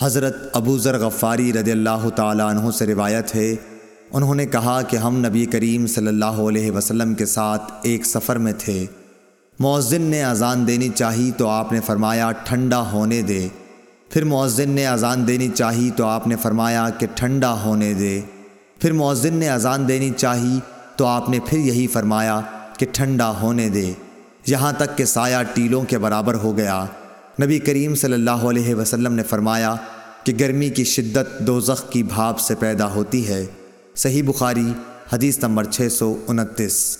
حضرت ابو ذر غفاری رضی اللہ تعالیٰ عنہ سے روایت ہے۔ انہوں نے کہا کہ ہم نبی کریم صلی اللہ علیہ وسلم کے ساتھ ایک سفر میں تھے۔ مؤذن نے اذان دینی چاہی تو آپ نے فرمایا ٹھنڈا ہونے دے۔ پھر مؤذن نے اذان دینی چاہی تو آپ نے فرمایا کہ ٹھنڈا ہونے دے۔ پھر مؤذن نے اذان دینی چاہی تو آپ نے پھر یہی فرمایا کہ ٹھنڈا ہونے دے۔ یہاں تک کہ سایہ ٹیلوں کے برابر ہو گیا۔ نبی کریم صلی اللہ علیہ وسلم نے فرمایا کہ گرمی کی شدت دوزخ کی بھاپ سے پیدا ہوتی ہے۔ صحیح بخاری، حدیث نمبر 629